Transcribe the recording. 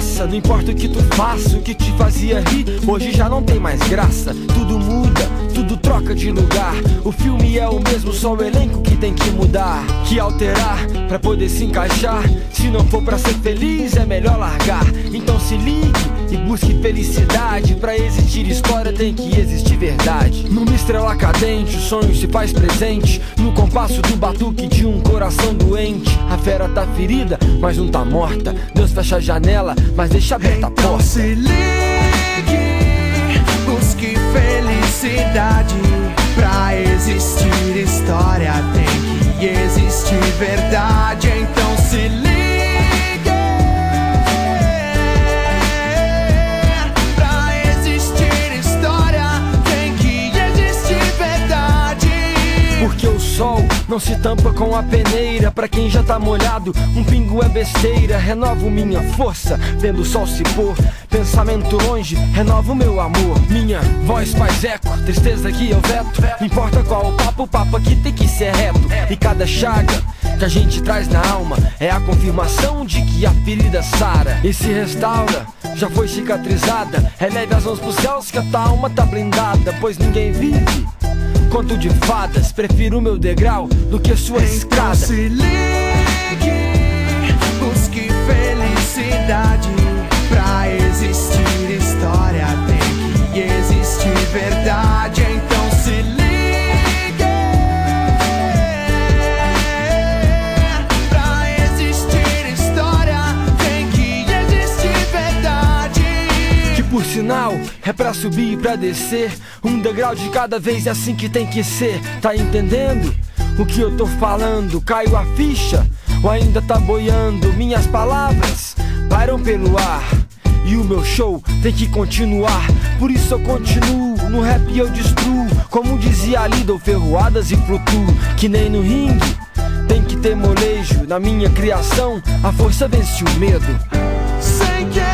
Não importa o que tu faça, o que te fazia rir, hoje já não tem mais graça. Tudo muda, troca de lugar. O filme é o mesmo, só o elenco que tem que mudar, que alterar pra poder se encaixar. Se não for pra ser feliz, é melhor largar. Então se ligue e busque felicidade. Pra existir história tem que existir verdade. Numa estrela cadente, o sonho se faz presente. No compasso do batuque de um coração doente. A fera tá ferida, mas não tá morta. Deus fecha a janela, mas deixa aberta a Então porta. se ligue, felicidade. Não se tampa com a peneira. Pra quem já tá molhado, um pingo é besteira. Renovo minha força, vendo o sol se pôr. Pensamento longe, renovo meu amor. Minha voz faz eco, tristeza que eu veto. Não importa qual o papo, o papo aqui tem que ser reto. E cada chaga que a gente traz na alma é a confirmação de que a ferida sara e se restaura. Já foi cicatrizada. Eleve as mãos pros céus que a tua alma tá blindada. Pois ninguém vive Conto de fadas, prefiro meu degrau do que sua Então escada. se ligue, busque felicidade. Por sinal é pra subir e pra descer. Um degrau de cada vez é assim que tem que ser. Tá entendendo o que eu tô falando? Caiu a ficha ou ainda tá boiando? Minhas palavras param pelo ar. E o meu show tem que continuar. Por isso eu continuo. No rap eu destruo. Como dizia Lidl, ferroadas e flutuo. Que nem no ringue. Tem que ter molejo. Na minha criação, a força vence o medo. Sem querer